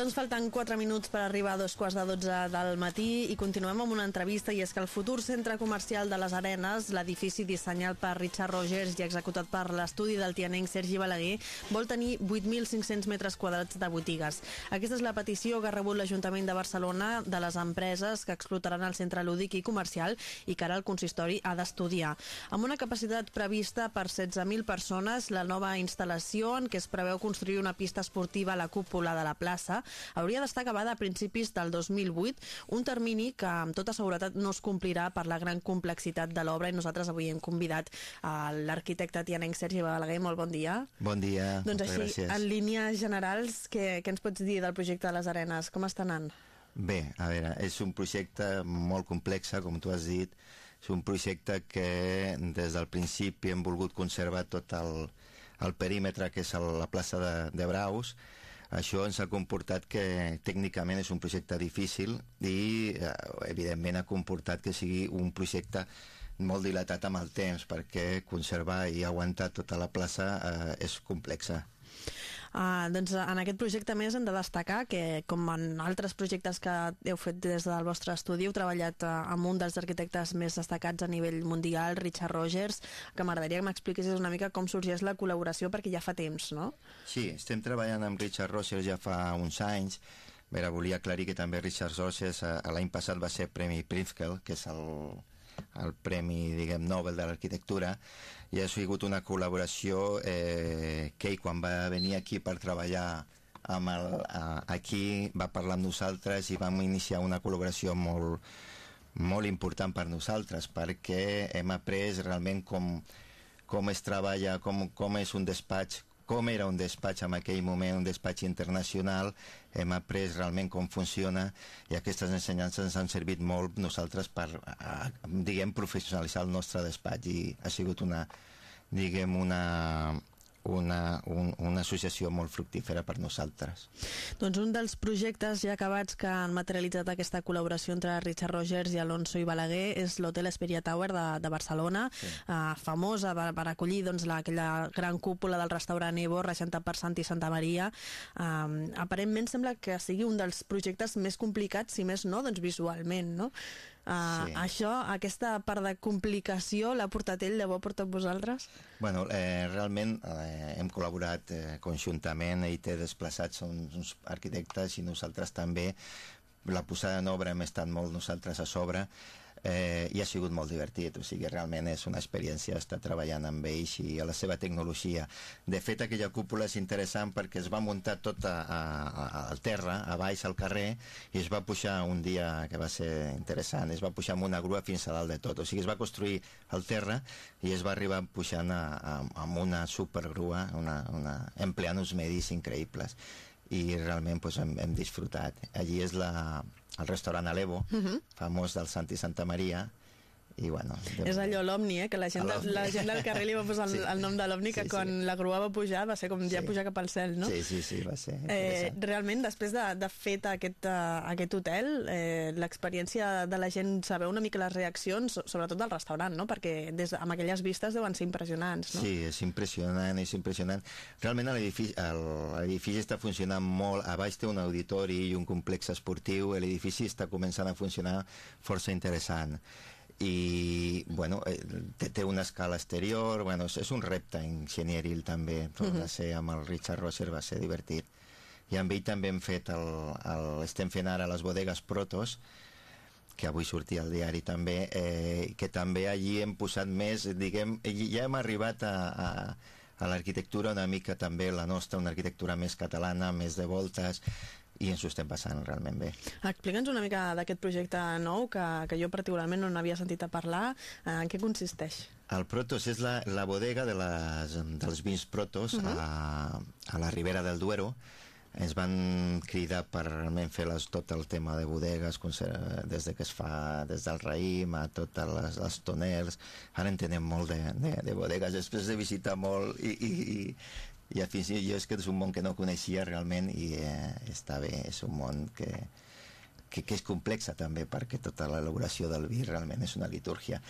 Doncs falten 4 minuts per arribar a dos quarts de 12 del matí i continuem amb una entrevista i és que el futur centre comercial de les Arenes, l'edifici dissenyat per Richard Rogers i executat per l'estudi del tianenc Sergi Balaguer, vol tenir 8.500 metres quadrats de botigues. Aquesta és la petició que ha rebut l'Ajuntament de Barcelona de les empreses que explotaran el centre lúdic i comercial i que ara el consistori ha d'estudiar. Amb una capacitat prevista per 16.000 persones, la nova instal·lació en què es preveu construir una pista esportiva a la cúpula de la plaça hauria d'estar acabada a principis del 2008, un termini que amb tota seguretat no es complirà per la gran complexitat de l'obra i nosaltres avui hem convidat a l'arquitecte tianenc Sergi Balaguer. Molt bon dia. Bon dia, Doncs així, gràcies. en línies generals, què, què ens pots dir del projecte de les Arenes? Com està anant? Bé, a veure, és un projecte molt complex, com tu has dit. És un projecte que des del principi hem volgut conservar tot el, el perímetre que és el, la plaça de, de Braus. Això ens ha comportat que tècnicament és un projecte difícil i eh, evidentment ha comportat que sigui un projecte molt dilatat amb el temps perquè conservar i aguantar tota la plaça eh, és complexa. Uh, doncs en aquest projecte més hem de destacar que com en altres projectes que heu fet des del vostre estudi heu treballat uh, amb un dels arquitectes més destacats a nivell mundial, Richard Rogers que m'agradaria que m'expliquessis una mica com sorgeix la col·laboració perquè ja fa temps, no? Sí, estem treballant amb Richard Rogers ja fa uns anys a veure, volia aclarir que també Richard Rogers eh, l'any passat va ser Premi Pritzker, que és el, el Premi, diguem, Nobel de l'Arquitectura, i ha sigut una col·laboració eh, que ell, quan va venir aquí per treballar amb el, a, aquí, va parlar amb nosaltres i vam iniciar una col·laboració molt, molt important per nosaltres, perquè hem après realment com, com es treballa, com, com és un despatx, com era un despatx en aquell moment, un despatx internacional, hem après realment com funciona i aquestes ensenyances ens han servit molt nosaltres per, a, diguem, professionalitzar el nostre despatx i ha sigut una, diguem, una, una, un, una associació molt fructífera per nosaltres. Doncs un dels projectes ja acabats que han materialitzat aquesta col·laboració entre Richard Rogers i Alonso i Balaguer és l'Hotel Esperia Tower de, de Barcelona, sí. uh, famosa per, per acollir doncs, la, aquella gran cúpula del restaurant Evo, regenta per Sant i Santa Maria. Um, aparentment sembla que sigui un dels projectes més complicats, si més no, doncs visualment, no? Uh, sí. Això, aquesta part de complicació l'ha portat ell, llavors portat vosaltres? Bueno, eh, realment eh, hem col·laborat eh, conjuntament, ell té desplaçats uns, uns arquitectes i nosaltres també la posada en obra hem estat molt nosaltres a sobre eh, i ha sigut molt divertit, o sigui, realment és una experiència estar treballant amb ells i a la seva tecnologia. De fet, aquella cúpula és interessant perquè es va muntar tot a, a, a, al terra, a baix al carrer, i es va pujar un dia que va ser interessant, es va pujar amb una grua fins a dalt de tot, o sigui, es va construir al terra i es va arribar pujant a, a, amb una supergrua, una, una, empleant uns medis increïbles i realment pues, hem, hem disfrutat. Allí és la, el restaurant Alevo, uh -huh. famós del Sant i Santa Maria, i bueno... És allò l'Omni, eh? que la gent, de, la gent del carrer li va posar sí. el nom de l'Omni, que sí, quan sí. la grua va pujar va ser com ja Sí. pujar cap al cel, no? Sí, sí, sí, va ser Eh, realment, després de, de fet aquest, uh, aquest hotel, eh, l'experiència de la gent, saber una mica les reaccions, so- sobretot del restaurant, no? Perquè des, amb aquelles vistes deuen ser impressionants, no? Sí, és impressionant, és impressionant. Realment el- l'edifici està funcionant molt, a baix té un auditori i un complex esportiu, l'edifici està començant a funcionar força interessant i bueno, eh, té, té una escala exterior bueno, és, és un repte enginyeril també però uh -huh. va ser amb el Richard Roser va ser divertit i amb ell també hem fet el, el, estem fent ara les bodegues Protos que avui sortia al diari també, eh, que també allí hem posat més, diguem, ja hem arribat a, a, a l'arquitectura una mica també la nostra, una arquitectura més catalana, més de voltes, i ens ho estem passant realment bé. Explica'ns una mica d'aquest projecte nou, que, que jo particularment no n'havia sentit a parlar. Eh, En què consisteix? El Protos és la, la bodega de les, dels vins Protos uh -huh. a, a la Ribera del Duero. Ens van cridar per realment fer les, tot el tema de bodegues, des de que es fa des del raïm a totes les, les toners. Ara en tenem molt de, de, de bodegues després de visitar molt i, i, i, i fins i jo és que és un món que no coneixia realment i eh, està bé, és un món que, que, que és complexa també perquè tota l'elaboració del vi realment és una litúrgia.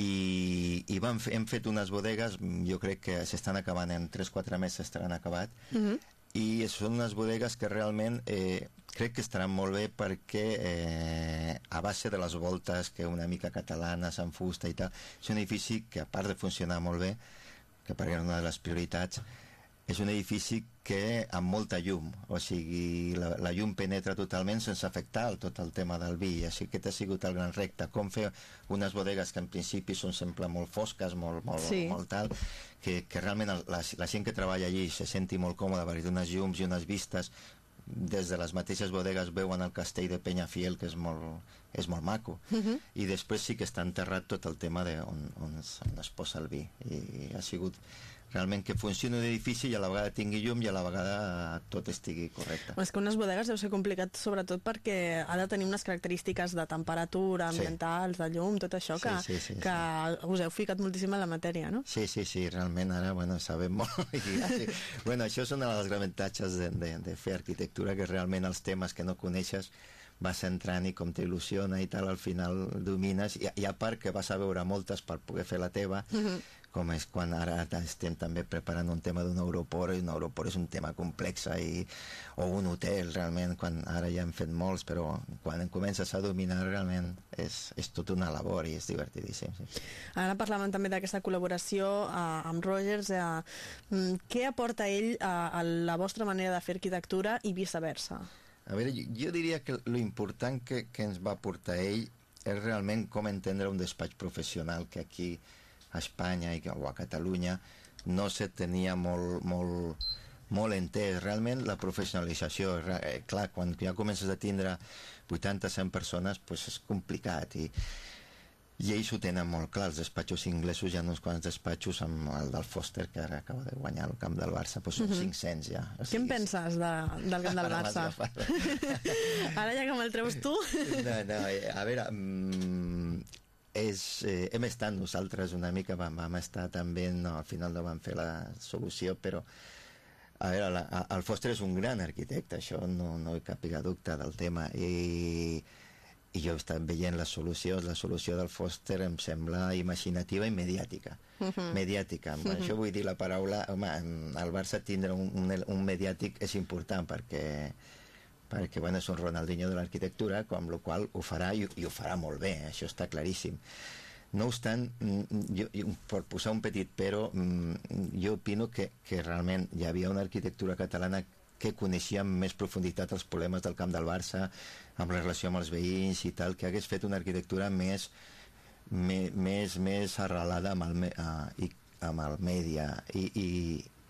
I, i vam, hem fet unes bodegues jo crec que s'estan acabant en 3-4 mesos estaran acabat. Mhm. i són unes bodegues que realment eh, crec que estaran molt bé perquè eh, a base de les voltes que una mica catalanes amb fusta i tal, és un edifici que a part de funcionar molt bé, que per una de les prioritats, és un edifici que amb molta llum, o sigui, la, la llum penetra totalment sense afectar el, tot el tema del vi, i així que ha sigut el gran recte, com fer unes bodegues que en principi són sempre molt fosques, molt, molt, sí. molt tal, que, que realment la, la gent que treballa allí se senti molt còmoda perquè unes llums i unes vistes des de les mateixes bodegues veuen el castell de Peñafiel, que és molt, és molt maco. Uh -huh. I després sí que està enterrat tot el tema de on, on, on es posa el vi. I ha sigut realment que funcioni un edifici i a la vegada tingui llum i a la vegada tot estigui correcte. És que unes bodegues deu ser complicat sobretot perquè ha de tenir unes característiques de temperatura, ambientals, sí. de llum, tot això, que, sí, sí, sí, que sí. us heu ficat moltíssim en la matèria, no? Sí, sí, sí, realment ara, bueno, sabem molt. I, bueno, això és una de les avantatges de, de, de fer arquitectura, que realment els temes que no coneixes vas entrant i com t'il·lusiona i tal, al final domines, i, i a part que vas a veure moltes per poder fer la teva, uh -huh com és quan ara estem també preparant un tema d'un aeroport, i un aeroport és un tema complex, i, o un hotel, realment, quan ara ja hem fet molts, però quan comences a dominar realment és, és tot una labor i és divertidíssim. Sí. Ara parlàvem també d'aquesta col·laboració uh, amb Rogers. Uh, què aporta ell uh, a la vostra manera de fer arquitectura i viceversa? A veure, jo, jo diria que l'important que, que ens va portar ell és realment com entendre un despatx professional que aquí a Espanya i, o a Catalunya no se tenia molt, molt, molt entès. Realment la professionalització, eh, clar, quan ja comences a tindre 80-100 persones, pues és complicat i, i ells ho tenen molt clar, els despatxos inglesos hi ha uns quants despatxos amb el del Foster que ara acaba de guanyar el camp del Barça doncs són uh -huh. 500 ja o sigui, Què en penses de, del camp del Barça? ara ja que me'l treus tu no, no, eh, a veure mm, és, eh, hem estat nosaltres una mica, vam, vam estar també, no, al final no vam fer la solució, però a veure, la, el Foster és un gran arquitecte, això no, no hi cap dubte del tema, i, i jo he estat veient les solucions, la solució del Foster em sembla imaginativa i mediàtica. Uh -huh. Mediàtica, amb uh -huh. això vull dir la paraula, home, el Barça tindre un, un, un mediàtic és important perquè perquè bueno, és un Ronaldinho de l'arquitectura, com el qual ho farà i, i ho farà molt bé, eh? això està claríssim. No obstant, mm, jo, jo, per posar un petit però, mm, jo opino que, que realment hi havia una arquitectura catalana que coneixia amb més profunditat els problemes del camp del Barça, amb la relació amb els veïns i tal, que hagués fet una arquitectura més, més, més, més arrelada amb el, i, amb el mèdia i, i,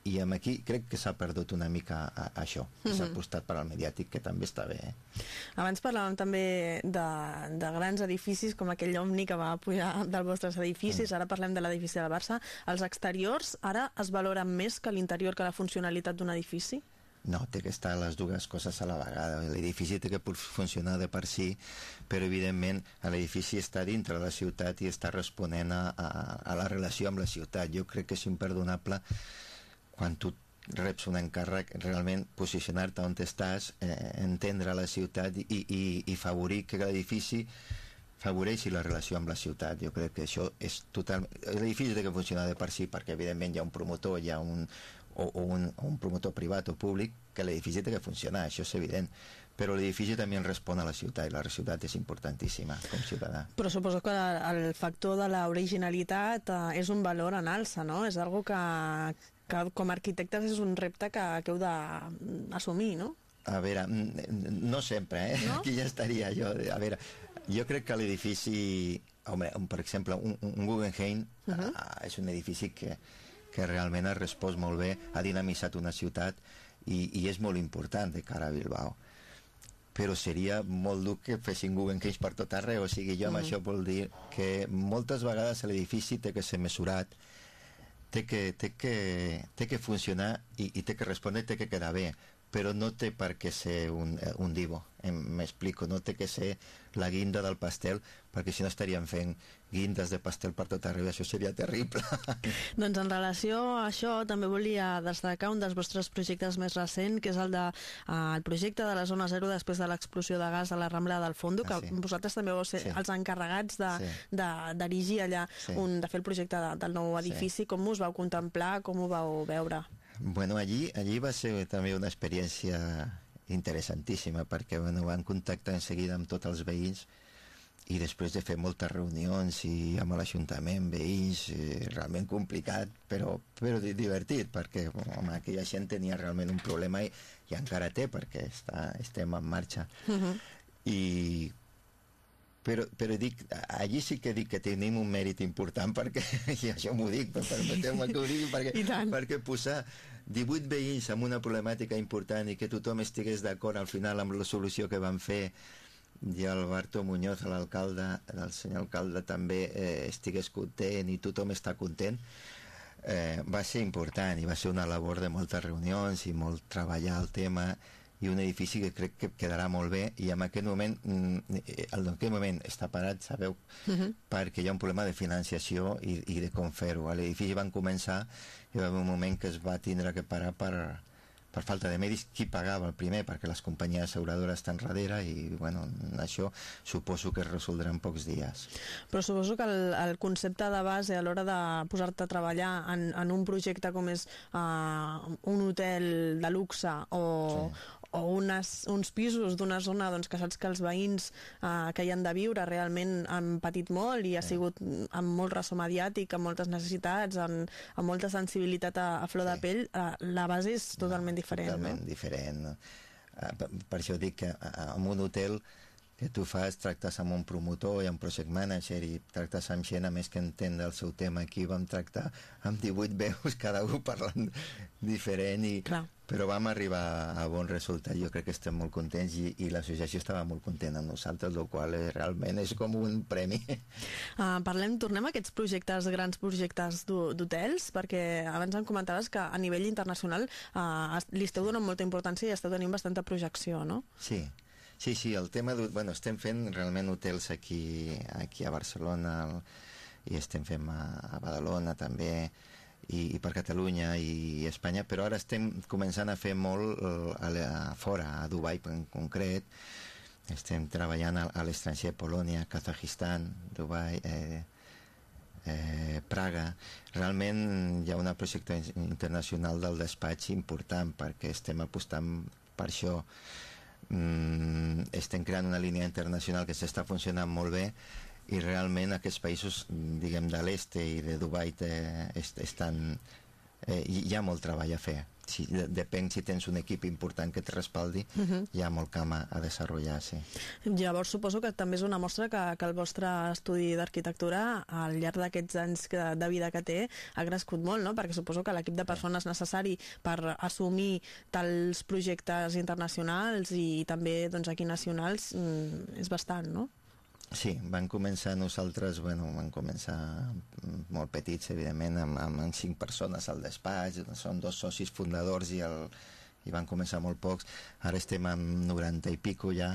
i amb aquí crec que s'ha perdut una mica a, a això, mm -hmm. s'ha mhm. apostat per al mediàtic, que també està bé. Eh? Abans parlàvem també de, de grans edificis, com aquell Omni que va pujar dels vostres edificis, mm. ara parlem de l'edifici del Barça. Els exteriors ara es valoren més que l'interior, que la funcionalitat d'un edifici? No, té que estar les dues coses a la vegada. L'edifici té que funcionar de per si, però evidentment l'edifici està dintre de la ciutat i està responent a, a, a la relació amb la ciutat. Jo crec que és imperdonable quan tu reps un encàrrec, realment posicionar-te on estàs, eh, entendre la ciutat i, i, i favorir que l'edifici favoreixi la relació amb la ciutat. Jo crec que això és total... L'edifici té que funcionar de per si, perquè evidentment hi ha un promotor, hi ha un, o, o un, un promotor privat o públic, que l'edifici té que funcionar, això és evident però l'edifici també respon a la ciutat i la ciutat és importantíssima com ciutadà. Però suposo que el factor de l'originalitat eh, és un valor en alça, no? És algo que, que com a arquitectes és un repte que, que heu d'assumir, no? A veure, no sempre, eh? No? Aquí ja estaria jo. A veure, jo crec que l'edifici... Home, per exemple, un, un Guggenheim uh -huh. uh, és un edifici que, que realment ha respost molt bé, ha dinamitzat una ciutat i, i és molt important de cara a Bilbao però seria molt dur que fessin Guggenheim per tot arreu, o sigui, jo amb uh -huh. això vol dir que moltes vegades l'edifici té que ser mesurat, té que, té que, té que funcionar i, i té que respondre, té que quedar bé però no té per què ser un, eh, un divo, m'explico, no té que ser la guinda del pastel, perquè si no estaríem fent guindes de pastel per tot arreu, això seria terrible. Doncs en relació a això també volia destacar un dels vostres projectes més recent, que és el de uh, el projecte de la zona zero després de l'explosió de gas a la Rambla del Fondo, que ah, sí. vosaltres també vau ser sí. els encarregats de, sí. de, dirigir allà, sí. un, de fer el projecte de, del nou edifici, sí. com us vau contemplar, com ho vau veure? Bueno, allí, allí va ser també una experiència interessantíssima perquè bueno, van contactar en seguida amb tots els veïns i després de fer moltes reunions i amb l'Ajuntament, veïns, eh, realment complicat, però, però divertit, perquè home, aquella gent tenia realment un problema i, i encara té, perquè està, estem en marxa. Uh -huh. I, però, però dic, allí sí que dic que tenim un mèrit important perquè, i això m'ho dic, permeteu-me que ho digui, perquè, perquè posar 18 veïns amb una problemàtica important i que tothom estigués d'acord al final amb la solució que van fer i el Barto Muñoz, l'alcalde, el senyor alcalde també eh, estigués content i tothom està content, eh, va ser important i va ser una labor de moltes reunions i molt treballar el tema i un edifici que crec que quedarà molt bé i en aquest moment, mm, eh, en aquest moment està parat, sabeu, uh mhm. -huh. perquè hi ha un problema de financiació i, i de com fer-ho. L'edifici van començar i va haver un moment que es va tindre que parar per, per falta de medis, qui pagava el primer? Perquè les companyies asseguradores estan darrere i, bueno, això suposo que es resoldrà en pocs dies. Però suposo que el, el concepte de base a l'hora de posar-te a treballar en, en un projecte com és uh, un hotel de luxe o, sí o unes, uns pisos d'una zona doncs, que saps que els veïns eh, que hi han de viure realment han patit molt i ha sigut amb molt ressò mediàtic, amb moltes necessitats, amb, amb molta sensibilitat a, a flor sí. de pell, eh, la base és totalment diferent. Totalment no? diferent. Per, per això dic que uh, en un hotel que tu fas, tractes amb un promotor i un project manager i tractes amb gent a més que entén del seu tema. Aquí vam tractar amb 18 veus, cada un parlant diferent i, Clar però vam arribar a bon resultat, jo crec que estem molt contents i, i l'associació estava molt contenta amb nosaltres, el qual és, realment és com un premi. Uh, parlem, tornem a aquests projectes, grans projectes d'hotels, perquè abans em comentaves que a nivell internacional uh, li esteu donant molta importància i esteu tenint bastanta projecció, no? Sí, sí, sí, el tema... Bueno, estem fent realment hotels aquí, aquí a Barcelona i estem fent a, a Badalona també, i, i per Catalunya i Espanya, però ara estem començant a fer molt eh, a, a fora, a Dubai en concret, estem treballant a, a l'estranger, Polònia, Kazajistan, Dubai, eh, eh, Praga. Realment hi ha una projecte internacional del despatx important perquè estem apostant per això. Mm, estem creant una línia internacional que s'està funcionant molt bé i realment aquests països, diguem, de l'est i de Dubai eh, estan... Eh, hi ha molt treball a fer. Si, depèn si tens un equip important que et respaldi, uh mhm. -huh. hi ha molt camp a, a desenvolupar, sí. Llavors suposo que també és una mostra que, que el vostre estudi d'arquitectura al llarg d'aquests anys que, de vida que té ha crescut molt, no? Perquè suposo que l'equip de persones necessari per assumir tals projectes internacionals i també doncs, aquí nacionals mm, és bastant, no? Sí, van començar nosaltres, bueno, van començar molt petits, evidentment, amb, amb cinc persones al despatx, són dos socis fundadors i, el, i van començar molt pocs. Ara estem amb 90 i pico ja,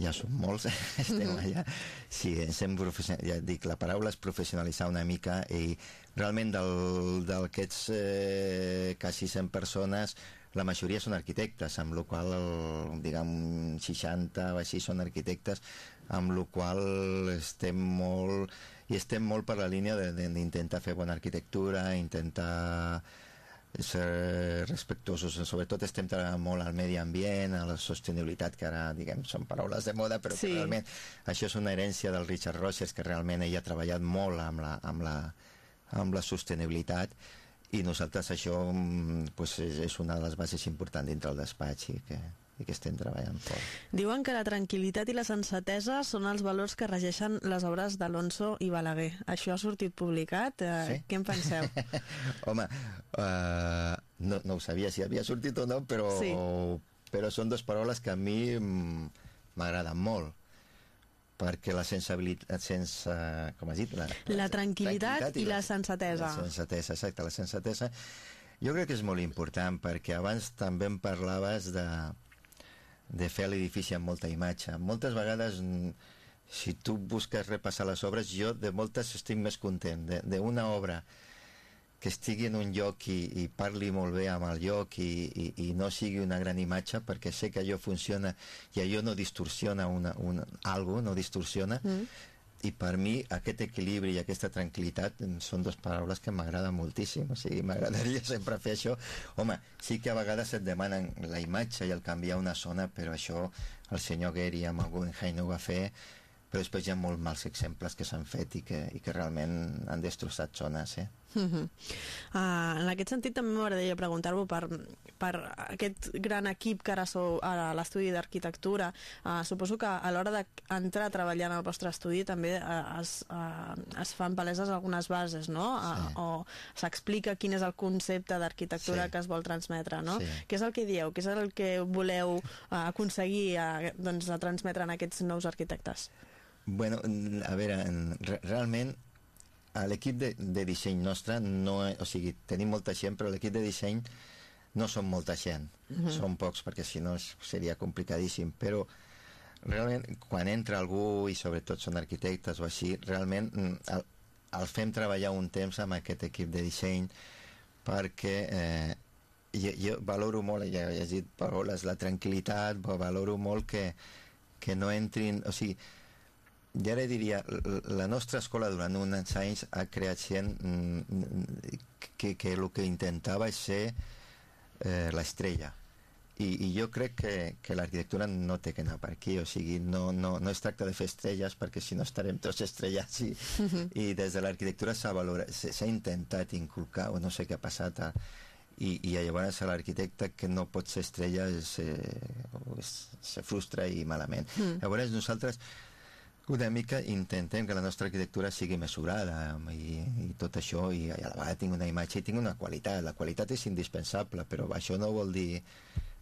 ja som molts, estem mm. allà. Sí, hem ja dic, la paraula és professionalitzar una mica i realment d'aquests eh, quasi 100 persones la majoria són arquitectes, amb la qual el, diguem, 60 o així són arquitectes, amb la qual estem molt i estem molt per la línia d'intentar fer bona arquitectura, intentar ser respectuosos, sobretot estem treballant molt al medi ambient, a la sostenibilitat, que ara, diguem, són paraules de moda, però sí. que realment això és una herència del Richard Rogers, que realment ell ha treballat molt amb la, amb la, amb la sostenibilitat, i nosaltres això mm, pues, és una de les bases importants dintre el despatx i que, i que estem treballant fort. Diuen que la tranquil·litat i la sensatesa són els valors que regeixen les obres d'Alonso i Balaguer. Això ha sortit publicat. Eh, sí? Què en penseu? Home, uh, no, no ho sabia si havia sortit o no, però, sí. però són dues paraules que a mi m'agraden molt perquè la sensibilitat, sense, com has dit? La, la, tranquil·litat, tranquil·litat i, i la, la sensatesa. La sensatesa, exacte, la sensatesa. Jo crec que és molt important perquè abans també em parlaves de, de fer l'edifici amb molta imatge. Moltes vegades, si tu busques repassar les obres, jo de moltes estic més content. D'una obra que estigui en un lloc i, i parli molt bé amb el lloc i, i, i no sigui una gran imatge perquè sé que allò funciona i allò no distorsiona una, una, algo, no distorsiona mm. I per mi aquest equilibri i aquesta tranquil·litat són dues paraules que m'agraden moltíssim o sigui, m'agradaria sempre fer això home, sí que a vegades et demanen la imatge i el canviar una zona però això el senyor Gary amb el Guggenheim ho va fer però després hi ha molt mals exemples que s'han fet i que, i que realment han destrossat zones eh? Uh -huh. uh, en aquest sentit també m'agradaria preguntar-vos per, per aquest gran equip que ara sou a l'estudi d'arquitectura uh, suposo que a l'hora d'entrar a treballar en el vostre estudi també uh, es, uh, es fan paleses algunes bases no? Sí. Uh, o s'explica quin és el concepte d'arquitectura sí. que es vol transmetre no? Sí. què és el que dieu? què és el que voleu uh, aconseguir uh, doncs, a transmetre en aquests nous arquitectes? Bueno, a veure, realment a l'equip de, de disseny nostre no, o sigui, tenim molta gent però l'equip de disseny no som molta gent uh. -huh. són pocs perquè si no seria complicadíssim però realment quan entra algú i sobretot són arquitectes o així realment mm, el, el fem treballar un temps amb aquest equip de disseny perquè eh, jo, jo valoro molt, ja he dit paraules, la tranquil·litat, valoro molt que, que no entrin, o sigui, jo ara diria, la nostra escola durant uns anys ha creat gent mm, que, que el que intentava és ser eh, l'estrella. I, I jo crec que, que l'arquitectura no té que anar per aquí, o sigui, no, no, no es tracta de fer estrelles perquè si no estarem tots estrellats i, uh -huh. i des de l'arquitectura s'ha intentat inculcar, o no sé què ha passat, a, i, i llavors l'arquitecte que no pot ser estrella se, se frustra i malament. Mm. Llavors nosaltres una mica intentem que la nostra arquitectura sigui mesurada i, i tot això i a la vegada tinc una imatge i tinc una qualitat. La qualitat és indispensable però això no vol dir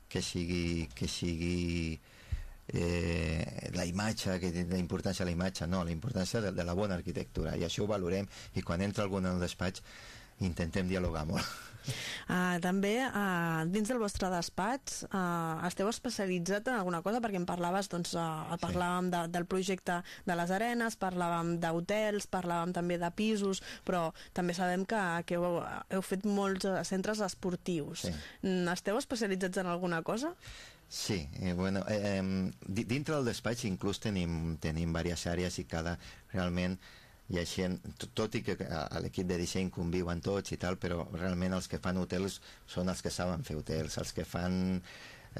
que sigui que sigui eh, la imatge, que la importància de la imatge. No, la importància de, de la bona arquitectura i això ho valorem i quan entra algun al despatx intentem dialogar molt Uh, també, uh, dins del vostre despatx, uh, esteu especialitzat en alguna cosa? Perquè em parlaves, doncs, uh, parlàvem de, del projecte de les arenes, parlàvem d'hotels, parlàvem també de pisos, però també sabem que, que heu, heu fet molts centres esportius. Sí. Mm, esteu especialitzats en alguna cosa? Sí, eh, bueno, eh, dintre del despatx inclús tenim, tenim diverses àrees i cada realment hi ha gent, tot i que a l'equip de disseny conviuen tots i tal, però realment els que fan hotels són els que saben fer hotels, els que fan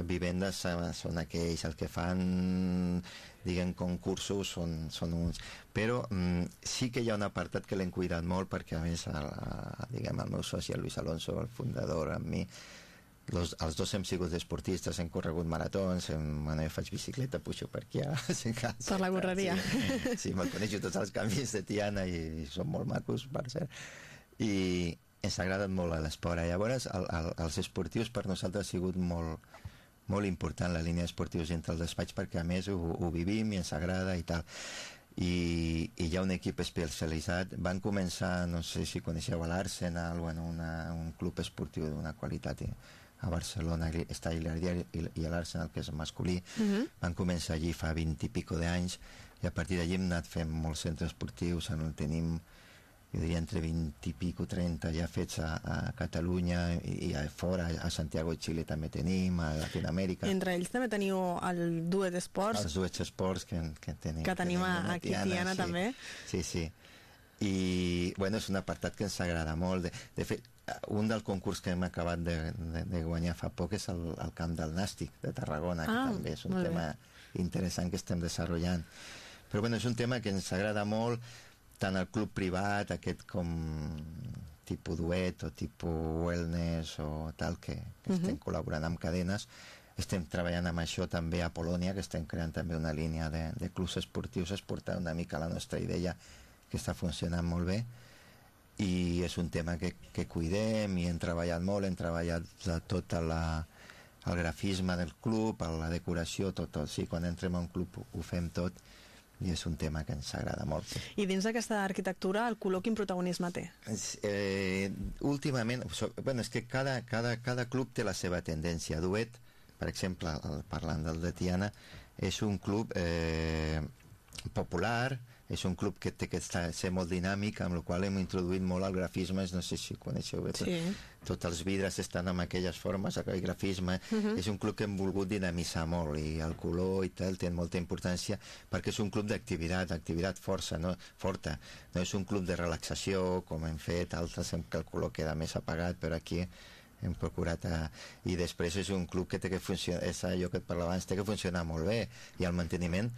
vivendes són aquells, els que fan diguem concursos són, són uns. Però mm, sí que hi ha un apartat que l'hem cuidat molt perquè a més el, diguem, el meu soci el Luis Alonso, el fundador amb mi los, els dos hem sigut esportistes, hem corregut maratons, hem, bueno, jo faig bicicleta, pujo per aquí a casa. Per la correria. Sí, sí me'l coneixo tots els camins de Tiana i són molt macos, per cert. I ens ha agradat molt l'esport. Llavors, el, el, els esportius per nosaltres ha sigut molt, molt important la línia d'esportius entre el despatx perquè a més ho, ho vivim i ens agrada i tal i, i hi ha un equip especialitzat van començar, no sé si coneixeu l'Arsenal bueno, una, un club esportiu d'una qualitat a Barcelona està l'Ardier i l'Arsenal, que és masculí. Uh mhm. -huh. Van començar allí fa 20 i pico d'anys i a partir d'allí hem anat fent molts centres esportius, en tenim jo diria entre 20 i pico, 30 ja fets a, a Catalunya i, i a fora, a Santiago de Xile també tenim, a Latinoamèrica. Entre ells també teniu el Duet Esports. Els Duet Esports que, que tenim. Que tenim, tenim aquí a Tiana, sí. també. Sí, sí. I, bueno, és un apartat que ens agrada molt. De, de fet, un del concurs que hem acabat de, de, de guanyar fa poc és el, el camp del Nàstic de Tarragona, ah, que també és un tema bé. interessant que estem desenvolupant. Però bueno, és un tema que ens agrada molt, tant el club privat, aquest com tipus duet o tipus wellness o tal, que, que uh -huh. estem col·laborant amb cadenes, estem treballant amb això també a Polònia, que estem creant també una línia de, de clubs esportius, exportant una mica la nostra idea que està funcionant molt bé, i és un tema que, que cuidem i hem treballat molt, hem treballat tot la, el grafisme del club, la decoració, tot, tot. Sí, quan entrem a un club ho fem tot i és un tema que ens agrada molt. I dins d'aquesta arquitectura, el color quin protagonisme té? Eh, últimament, bueno, és que cada, cada, cada club té la seva tendència. Duet, per exemple, el, parlant del de Tiana, és un club eh, popular, és un club que té que estar, ser molt dinàmic, amb el qual hem introduït molt el grafisme, no sé si coneixeu bé, Sí. tots els vidres estan amb aquelles formes, aquell grafisme, Mhm. és un club que hem volgut dinamitzar molt i el color i tal té molta importància perquè és un club d'activitat, activitat força, no? forta, no és un club de relaxació com hem fet, altres en què el color queda més apagat, però aquí hem procurat a... i després és un club que té que funcionar és allò que et parlava abans, té que funcionar molt bé i el manteniment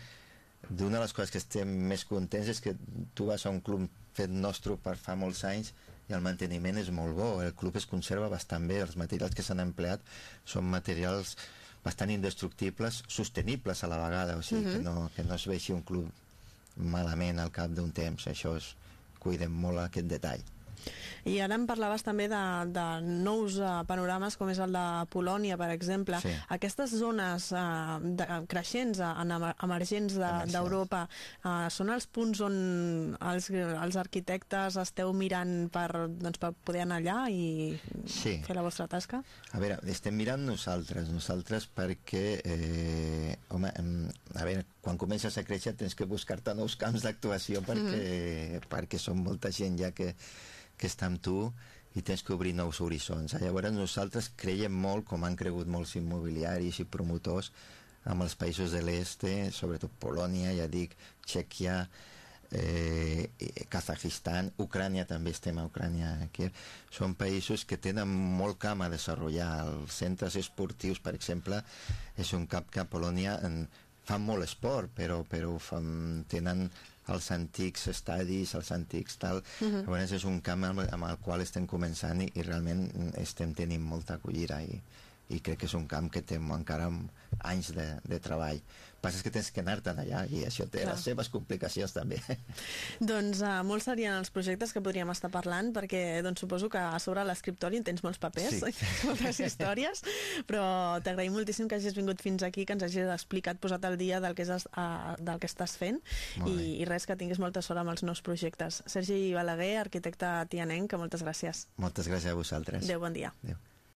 d'una de les coses que estem més contents és que tu vas a un club fet nostre per fa molts anys i el manteniment és molt bo, el club es conserva bastant bé, els materials que s'han empleat són materials bastant indestructibles, sostenibles a la vegada, o sigui, que, no, que no es vegi un club malament al cap d'un temps, això és, cuidem molt aquest detall. I ara em parlaves també de, de nous uh, panorames com és el de Polònia, per exemple. Sí. Aquestes zones uh, de, creixents, uh, en emer- emergents de- d'Europa, uh, són els punts on els, els arquitectes esteu mirant per, doncs, per poder anar allà i Sí. fer la vostra tasca? A veure, estem mirant nosaltres, nosaltres perquè, eh, home, a veure, quan comences a créixer tens que buscar-te nous camps d'actuació perquè, perquè són molta gent ja que, que està amb tu i tens que obrir nous horitzons. Llavors nosaltres creiem molt, com han cregut molts immobiliaris i promotors, amb els països de l'est, sobretot Polònia, ja dic, Txèquia, eh, Kazajistan, Ucrània també estem a Ucrània aquí. Són països que tenen molt camp a desenvolupar. Els centres esportius, per exemple, és un cap que a Polònia en, fan molt esport, però, però fan, tenen els antics estadis, els antics tal. Uh -huh. Llavors és un camp amb, amb el qual estem començant i, i realment estem tenint molta acollida i, i crec que és un camp que té encara anys de, de treball. Passa que tens que anar-te'n allà i això té Clar. les seves complicacions també. Doncs uh, molts serien els projectes que podríem estar parlant, perquè doncs, suposo que a sobre l'escriptori en tens molts papers, Sí. moltes històries, però t'agraïm moltíssim que hagis vingut fins aquí, que ens hagis explicat, posat al dia del que, és, uh, del que estàs fent, i, i res, que tinguis molta sort amb els nous projectes. Sergi Balaguer, arquitecte tianenc, que moltes gràcies. Moltes gràcies a vosaltres. Adéu, bon dia. Adéu.